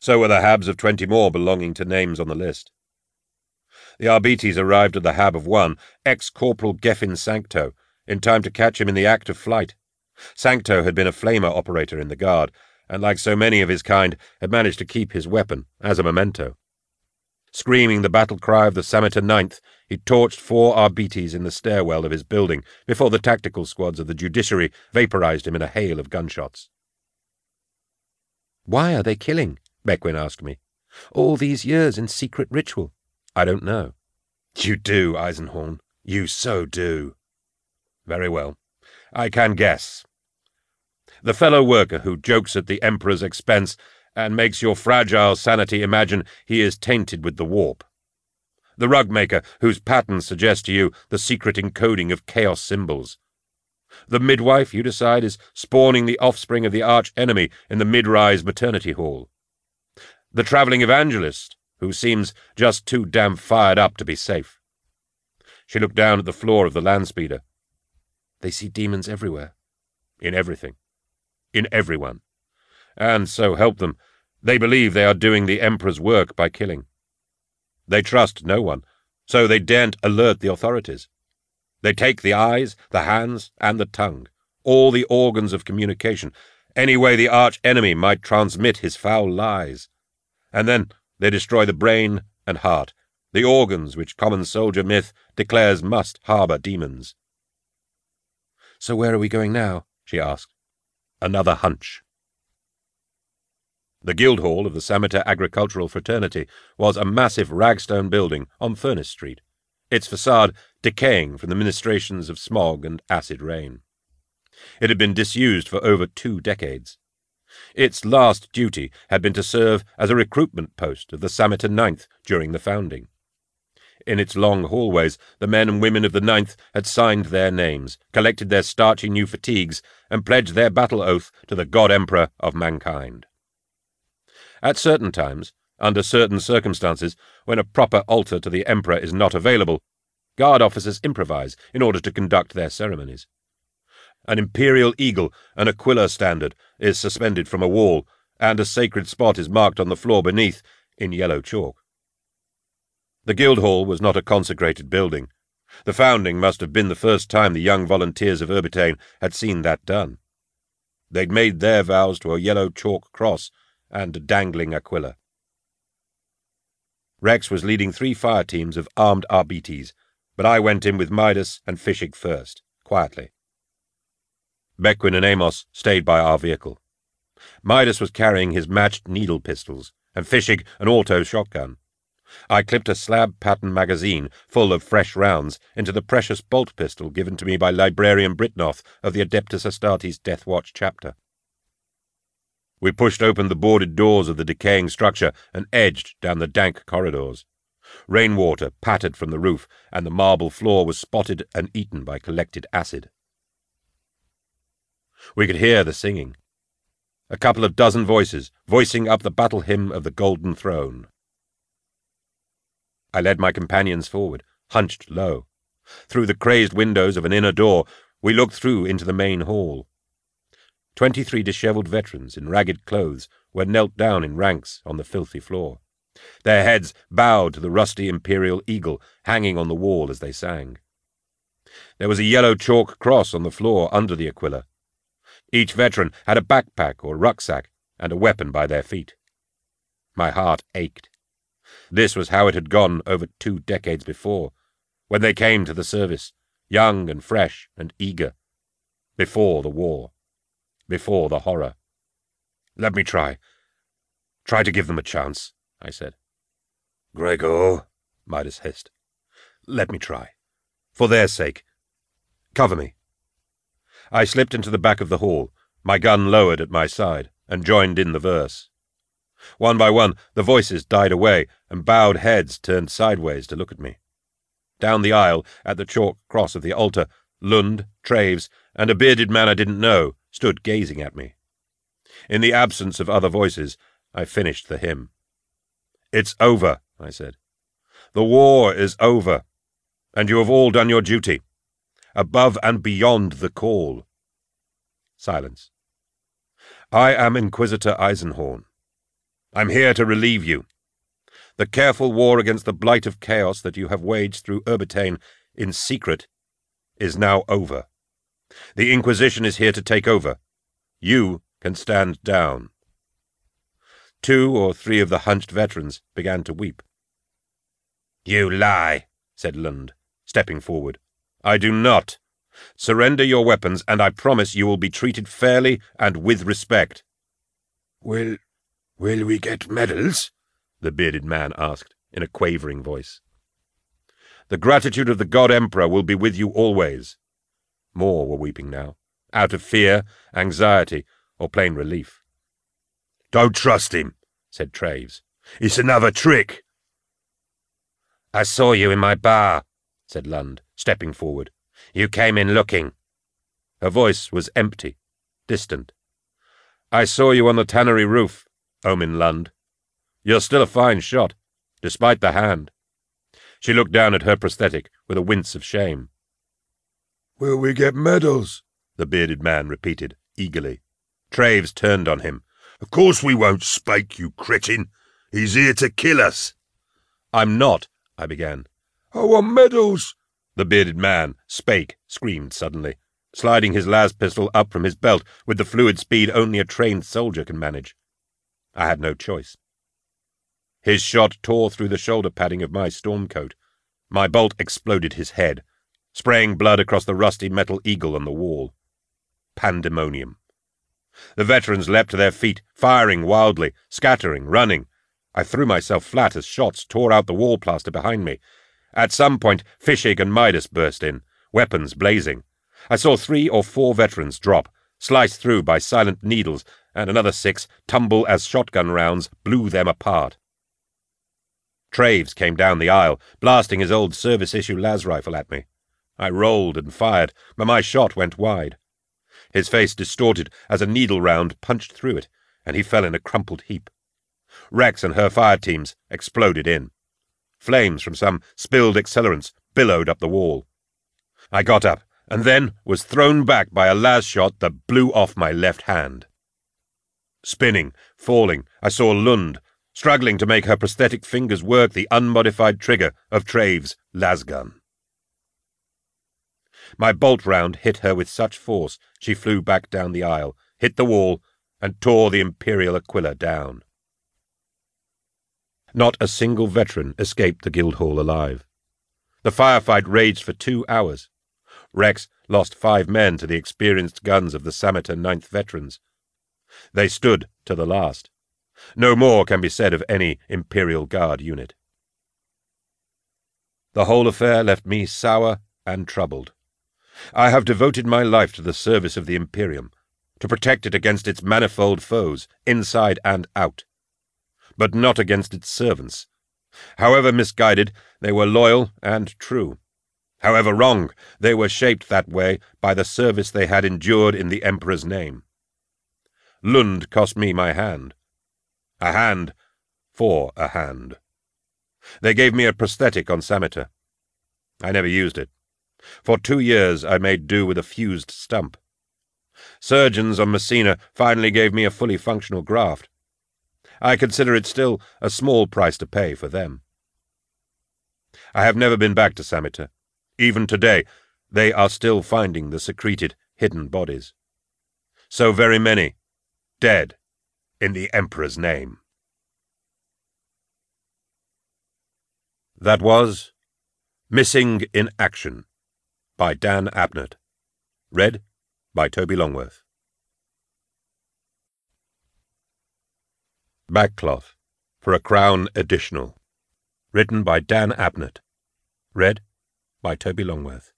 So were the habs of twenty more belonging to names on the list. The Arbites arrived at the hab of one, ex-corporal Geffen Sancto, in time to catch him in the act of flight. Sancto had been a flamer operator in the Guard, and like so many of his kind, had managed to keep his weapon as a memento. Screaming the battle cry of the Sameter Ninth, he torched four Arbites in the stairwell of his building before the tactical squads of the judiciary vaporized him in a hail of gunshots. Why are they killing? Bequin asked me. All these years in secret ritual. I don't know. You do, Eisenhorn. You so do. Very well. I can guess. The fellow worker who jokes at the Emperor's expense and makes your fragile sanity imagine he is tainted with the warp. The rug maker whose patterns suggest to you the secret encoding of chaos symbols. The midwife you decide is spawning the offspring of the arch enemy in the mid-rise maternity hall. The travelling evangelist who seems just too damn fired up to be safe. She looked down at the floor of the landspeeder. They see demons everywhere. In everything. In everyone. And so help them, they believe they are doing the Emperor's work by killing. They trust no one, so they daren't alert the authorities. They take the eyes, the hands, and the tongue, all the organs of communication, any way the arch enemy might transmit his foul lies. And then they destroy the brain and heart, the organs which common soldier myth declares must harbour demons. So where are we going now? she asked. Another hunch. The Guildhall of the Sameter Agricultural Fraternity was a massive ragstone building on Furnace Street, its facade decaying from the ministrations of smog and acid rain. It had been disused for over two decades. Its last duty had been to serve as a recruitment post of the Sameter Ninth during the founding. In its long hallways, the men and women of the Ninth had signed their names, collected their starchy new fatigues, and pledged their battle oath to the God Emperor of mankind. At certain times, under certain circumstances, when a proper altar to the Emperor is not available, guard officers improvise in order to conduct their ceremonies. An imperial eagle, an Aquila standard, is suspended from a wall, and a sacred spot is marked on the floor beneath in yellow chalk. The Guildhall was not a consecrated building. The founding must have been the first time the young volunteers of Urbitane had seen that done. They'd made their vows to a yellow chalk cross and a dangling Aquila. Rex was leading three fire teams of armed Arbites, but I went in with Midas and Fischig first, quietly. Bequin and Aemos stayed by our vehicle. Midas was carrying his matched needle pistols, and Fischig an auto shotgun. I clipped a slab pattern magazine full of fresh rounds into the precious bolt pistol given to me by Librarian Brytnoth of the Adeptus Astartes Death Watch chapter. We pushed open the boarded doors of the decaying structure and edged down the dank corridors. Rainwater pattered from the roof, and the marble floor was spotted and eaten by collected acid. We could hear the singing. A couple of dozen voices, voicing up the battle hymn of the Golden Throne. I led my companions forward, hunched low. Through the crazed windows of an inner door, we looked through into the main hall. Twenty-three dishevelled veterans in ragged clothes were knelt down in ranks on the filthy floor. Their heads bowed to the rusty imperial eagle hanging on the wall as they sang. There was a yellow chalk cross on the floor under the Aquila. Each veteran had a backpack or rucksack and a weapon by their feet. My heart ached. This was how it had gone over two decades before, when they came to the service, young and fresh and eager, before the war before the horror. Let me try. Try to give them a chance, I said. Gregor, Midas hissed. Let me try. For their sake. Cover me. I slipped into the back of the hall, my gun lowered at my side, and joined in the verse. One by one, the voices died away, and bowed heads turned sideways to look at me. Down the aisle, at the chalk cross of the altar, Lund, Traves, and a bearded man I didn't know stood gazing at me. In the absence of other voices, I finished the hymn. It's over, I said. The war is over, and you have all done your duty, above and beyond the call. Silence. I am Inquisitor Eisenhorn. I'm here to relieve you. The careful war against the blight of chaos that you have waged through Urbitane in secret is now over. The Inquisition is here to take over. You can stand down. Two or three of the hunched veterans began to weep. You lie, said Lund, stepping forward. I do not. Surrender your weapons, and I promise you will be treated fairly and with respect. Will will we get medals? the bearded man asked in a quavering voice. The gratitude of the God Emperor will be with you always. More were weeping now, out of fear, anxiety, or plain relief. Don't trust him, said Traves. It's another trick. I saw you in my bar, said Lund, stepping forward. You came in looking. Her voice was empty, distant. I saw you on the tannery roof, Omin Lund. You're still a fine shot, despite the hand. She looked down at her prosthetic with a wince of shame. Will we get medals? the bearded man repeated, eagerly. Traves turned on him. Of course we won't spake, you cretin. He's here to kill us. I'm not, I began. I want medals, the bearded man, spake, screamed suddenly, sliding his las pistol up from his belt with the fluid speed only a trained soldier can manage. I had no choice. His shot tore through the shoulder padding of my storm coat. My bolt exploded his head, spraying blood across the rusty metal eagle on the wall. Pandemonium. The veterans leapt to their feet, firing wildly, scattering, running. I threw myself flat as shots tore out the wall plaster behind me. At some point, Fischig and Midas burst in, weapons blazing. I saw three or four veterans drop, sliced through by silent needles, and another six tumble as shotgun rounds blew them apart. Traves came down the aisle, blasting his old service-issue las rifle at me. I rolled and fired, but my shot went wide. His face distorted as a needle round punched through it, and he fell in a crumpled heap. Rex and her fire teams exploded in. Flames from some spilled accelerants billowed up the wall. I got up, and then was thrown back by a las shot that blew off my left hand. Spinning, falling, I saw Lund, struggling to make her prosthetic fingers work the unmodified trigger of Traves' lasgun. My bolt round hit her with such force she flew back down the aisle, hit the wall, and tore the Imperial Aquila down. Not a single veteran escaped the Guildhall alive. The firefight raged for two hours. Rex lost five men to the experienced guns of the Sameter Ninth Veterans. They stood to the last. No more can be said of any Imperial Guard unit. The whole affair left me sour and troubled. I have devoted my life to the service of the Imperium, to protect it against its manifold foes, inside and out. But not against its servants. However misguided, they were loyal and true. However wrong, they were shaped that way by the service they had endured in the Emperor's name. Lund cost me my hand. A hand for a hand. They gave me a prosthetic on Sameter. I never used it. For two years I made do with a fused stump. Surgeons on Messina finally gave me a fully functional graft. I consider it still a small price to pay for them. I have never been back to Sameter. Even today, they are still finding the secreted, hidden bodies. So very many, dead, in the Emperor's name. That was Missing in Action by Dan Abnett. Read by Toby Longworth. Backcloth for a Crown Additional. Written by Dan Abnett. Read by Toby Longworth.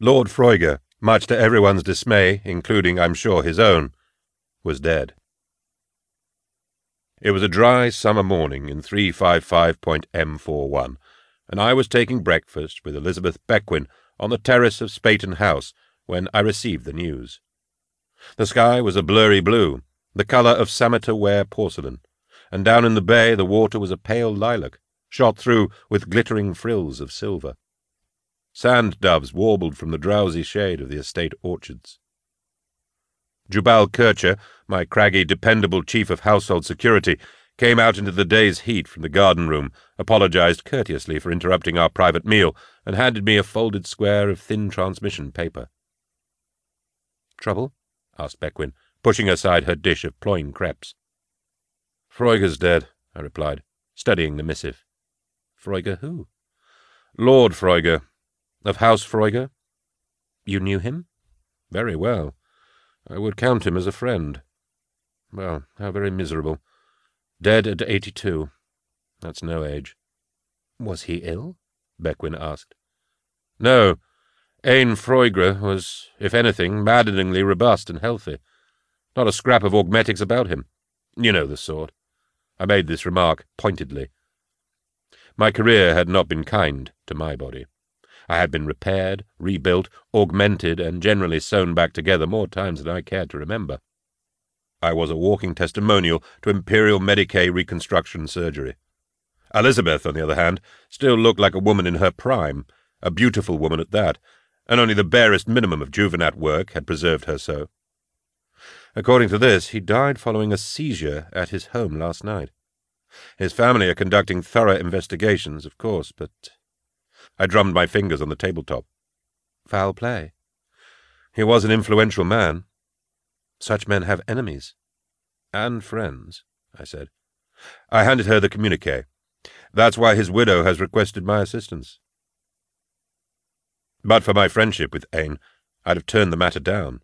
Lord Freuger, much to everyone's dismay, including, I'm sure, his own, was dead. It was a dry summer morning in 355.M41, and I was taking breakfast with Elizabeth Bequin on the terrace of Spayton House when I received the news. The sky was a blurry blue, the colour of Samotter ware porcelain, and down in the bay the water was a pale lilac, shot through with glittering frills of silver. Sand doves warbled from the drowsy shade of the estate orchards. Jubal Kircher, my craggy, dependable chief of household security, came out into the day's heat from the garden room, apologized courteously for interrupting our private meal, and handed me a folded square of thin transmission paper. Trouble? Asked Bequin, pushing aside her dish of Ployne crepes. Freuger's dead, I replied, studying the missive. Freuger who? Lord Freuger. Of House Freuger? You knew him? Very well. I would count him as a friend. Well, how very miserable. Dead at eighty-two. That's no age. Was he ill? Bequin asked. No. Ain Freuger was, if anything, maddeningly robust and healthy. Not a scrap of augmetics about him. You know the sort. I made this remark pointedly. My career had not been kind to my body. I had been repaired, rebuilt, augmented, and generally sewn back together more times than I cared to remember. I was a walking testimonial to Imperial Medicae reconstruction surgery. Elizabeth, on the other hand, still looked like a woman in her prime, a beautiful woman at that, and only the barest minimum of Juvenat work had preserved her so. According to this, he died following a seizure at his home last night. His family are conducting thorough investigations, of course, but... I drummed my fingers on the tabletop. Foul play. He was an influential man. Such men have enemies. And friends, I said. I handed her the communique. That's why his widow has requested my assistance. But for my friendship with Ain, I'd have turned the matter down.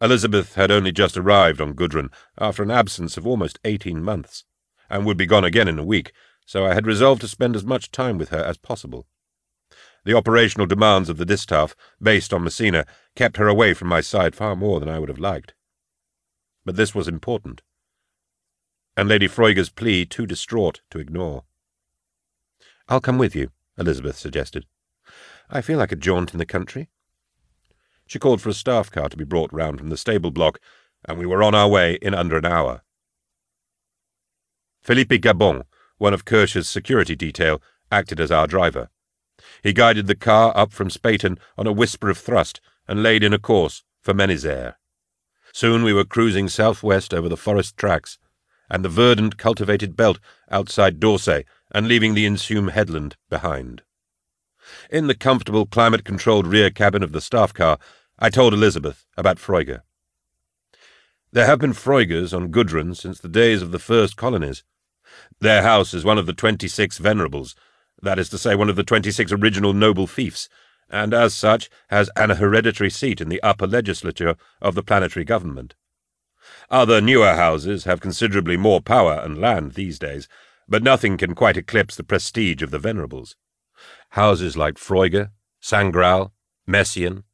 Elizabeth had only just arrived on Gudrun after an absence of almost eighteen months and would be gone again in a week, so I had resolved to spend as much time with her as possible. The operational demands of the distaff, based on Messina, kept her away from my side far more than I would have liked. But this was important, and Lady Freuger's plea too distraught to ignore. I'll come with you, Elizabeth suggested. I feel like a jaunt in the country. She called for a staff car to be brought round from the stable block, and we were on our way in under an hour. Philippe Gabon, one of Kircher's security detail, acted as our driver. He guided the car up from Spayton on a whisper of thrust and laid in a course for Menizere. Soon we were cruising southwest over the forest tracks and the verdant cultivated belt outside D'Orsay and leaving the Insume headland behind. In the comfortable climate-controlled rear cabin of the staff car, I told Elizabeth about Freuger. There have been Freugers on Gudrun since the days of the first colonies, their house is one of the twenty-six venerables, that is to say, one of the twenty-six original noble fiefs, and as such has an hereditary seat in the upper legislature of the planetary government. Other newer houses have considerably more power and land these days, but nothing can quite eclipse the prestige of the venerables. Houses like Freuger, Sangral, Messian,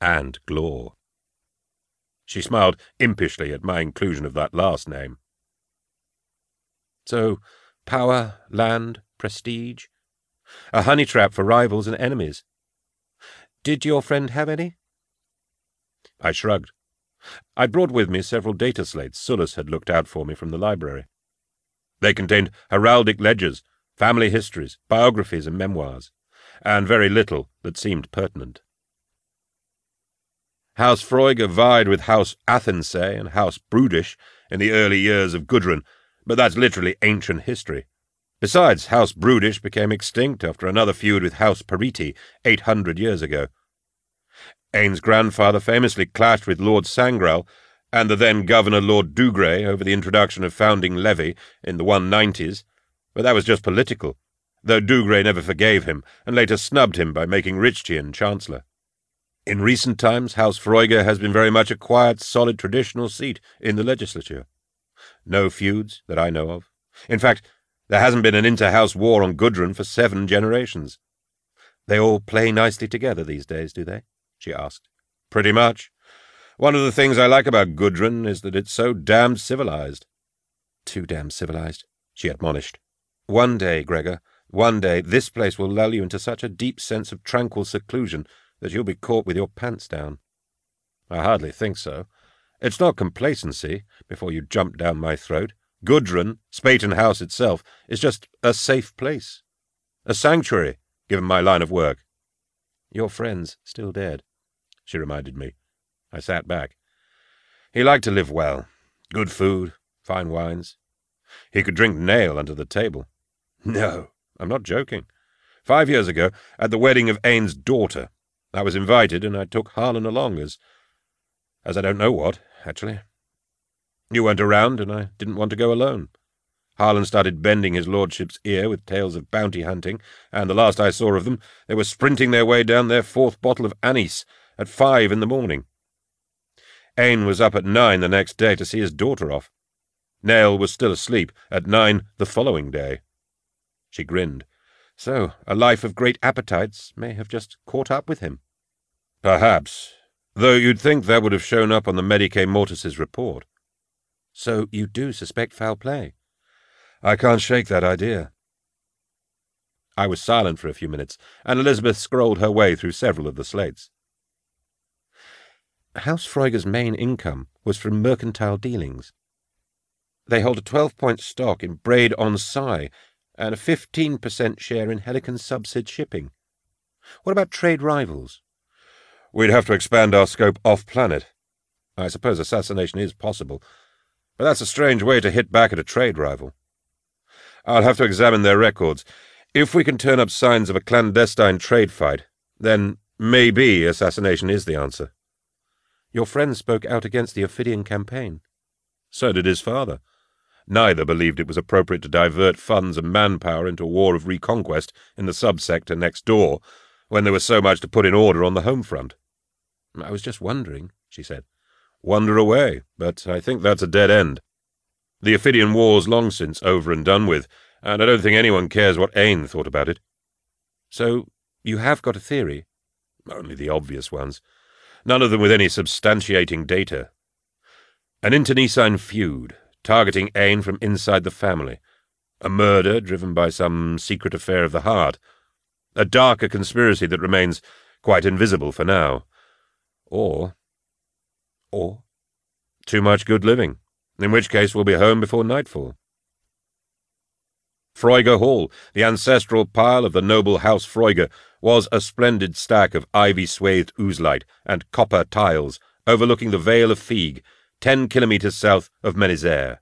and Glor. She smiled impishly at my inclusion of that last name. So, power, land, prestige. A honey trap for rivals and enemies. Did your friend have any? I shrugged. I brought with me several data slates Sullus had looked out for me from the library. They contained heraldic ledgers, family histories, biographies, and memoirs, and very little that seemed pertinent. House Freuger vied with House Athensay and House Brudish in the early years of Gudrun but that's literally ancient history. Besides, House Brudish became extinct after another feud with House Pariti eight hundred years ago. Ain's grandfather famously clashed with Lord Sangral and the then Governor Lord Dougray over the introduction of founding levy in the 190s, but that was just political, though Dougray never forgave him and later snubbed him by making Richtian Chancellor. In recent times, House Freuger has been very much a quiet, solid traditional seat in the legislature. No feuds that I know of. In fact, there hasn't been an inter-house war on Gudrun for seven generations. They all play nicely together these days, do they? she asked. Pretty much. One of the things I like about Gudrun is that it's so damned civilized. Too damned civilized, she admonished. One day, Gregor, One day this place will lull you into such a deep sense of tranquil seclusion that you'll be caught with your pants down. I hardly think so. It's not complacency, before you jump down my throat. Gudrun, Spayton House itself, is just a safe place. A sanctuary, given my line of work. Your friend's still dead, she reminded me. I sat back. He liked to live well. Good food, fine wines. He could drink Nayl under the table. No, I'm not joking. Five years ago, at the wedding of Aine's daughter, I was invited, and I took Harlan along as... as I don't know what, actually. You weren't around, and I didn't want to go alone. Harlan started bending his lordship's ear with tales of bounty hunting, and the last I saw of them, they were sprinting their way down their fourth bottle of anise at five in the morning. Aine was up at nine the next day to see his daughter off. Nell was still asleep at nine the following day. She grinned. So, a life of great appetites may have just caught up with him. Perhaps, though you'd think that would have shown up on the Medicae Mortis's report. So you do suspect foul play? I can't shake that idea. I was silent for a few minutes, and Elizabeth scrolled her way through several of the slates. House Freuger's main income was from mercantile dealings. They hold a 12-point stock in Braid on Sai and a 15% share in Helicon Subsid Shipping. What about trade rivals? We'd have to expand our scope off-planet. I suppose assassination is possible, but that's a strange way to hit back at a trade rival. I'll have to examine their records. If we can turn up signs of a clandestine trade fight, then maybe assassination is the answer. Your friend spoke out against the Ophidian campaign. So did his father. Neither believed it was appropriate to divert funds and manpower into a war of reconquest in the subsector next door, when there was so much to put in order on the home front. I was just wondering, she said. Wonder away, but I think that's a dead end. The Ophidian War's long since over and done with, and I don't think anyone cares what Aine thought about it. So, you have got a theory? Only the obvious ones. None of them with any substantiating data. An internecine feud, targeting Aine from inside the family. A murder driven by some secret affair of the heart. A darker conspiracy that remains quite invisible for now. Or... Or... Too much good living in which case we'll be home before nightfall. Freuger Hall, the ancestral pile of the noble House Freuger, was a splendid stack of ivy-swathed oozlite and copper tiles overlooking the Vale of Feig, ten kilometres south of Menizere.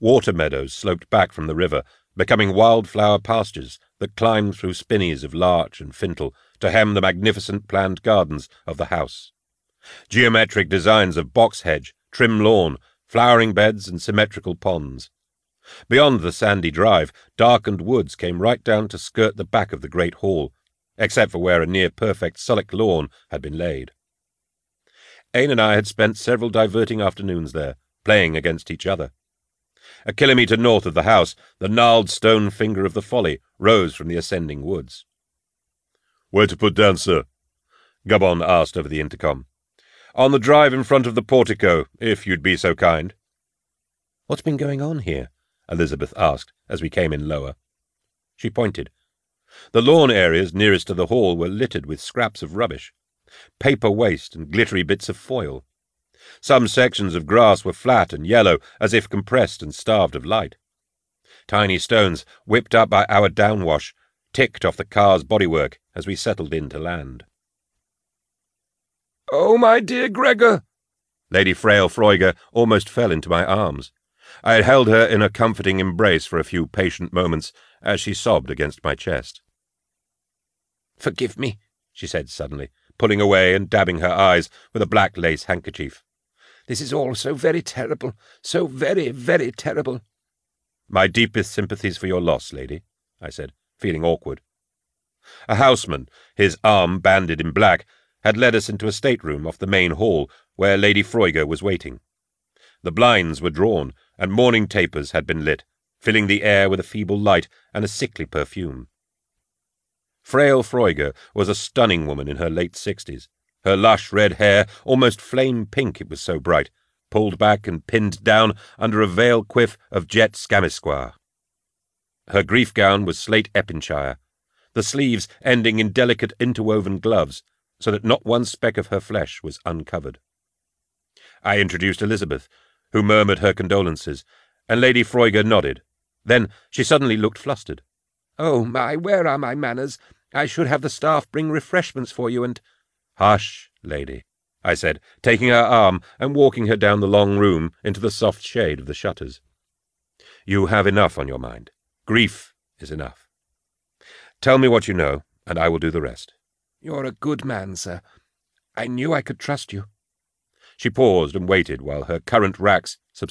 Water meadows sloped back from the river, becoming wildflower pastures that climbed through spinneys of larch and fintel to hem the magnificent planned gardens of the house. Geometric designs of box hedge, trim lawn, flowering beds and symmetrical ponds. Beyond the sandy drive, darkened woods came right down to skirt the back of the great hall, except for where a near-perfect sullock lawn had been laid. Aine and I had spent several diverting afternoons there, playing against each other. A kilometre north of the house, the gnarled stone finger of the folly rose from the ascending woods. Where to put down, sir? Gabon asked over the intercom. On the drive in front of the portico, if you'd be so kind. What's been going on here? Elizabeth asked as we came in lower. She pointed. The lawn areas nearest to the hall were littered with scraps of rubbish, paper waste and glittery bits of foil. Some sections of grass were flat and yellow, as if compressed and starved of light. Tiny stones, whipped up by our downwash, ticked off the car's bodywork as we settled in to land. Oh, my dear Gregor! Lady Frail Freuger almost fell into my arms. I had held her in a comforting embrace for a few patient moments as she sobbed against my chest. Forgive me, she said suddenly, pulling away and dabbing her eyes with a black lace handkerchief. This is all so very terrible, so very, very terrible. My deepest sympathies for your loss, lady, I said, feeling awkward. A houseman, his arm banded in black, had led us into a stateroom off the main hall where Lady Freuger was waiting. The blinds were drawn, and morning tapers had been lit, filling the air with a feeble light and a sickly perfume. Frail Freuger was a stunning woman in her late sixties, her lush red hair almost flame pink it was so bright, pulled back and pinned down under a veil quiff of jet scamisquar. Her grief gown was slate epinshire, the sleeves ending in delicate interwoven gloves, so that not one speck of her flesh was uncovered. I introduced Elizabeth, who murmured her condolences, and Lady Freuger nodded. Then she suddenly looked flustered. Oh, my, where are my manners? I should have the staff bring refreshments for you and— Hush, lady, I said, taking her arm and walking her down the long room into the soft shade of the shutters. You have enough on your mind. Grief is enough. Tell me what you know, and I will do the rest. You're a good man, sir. I knew I could trust you. She paused and waited while her current racks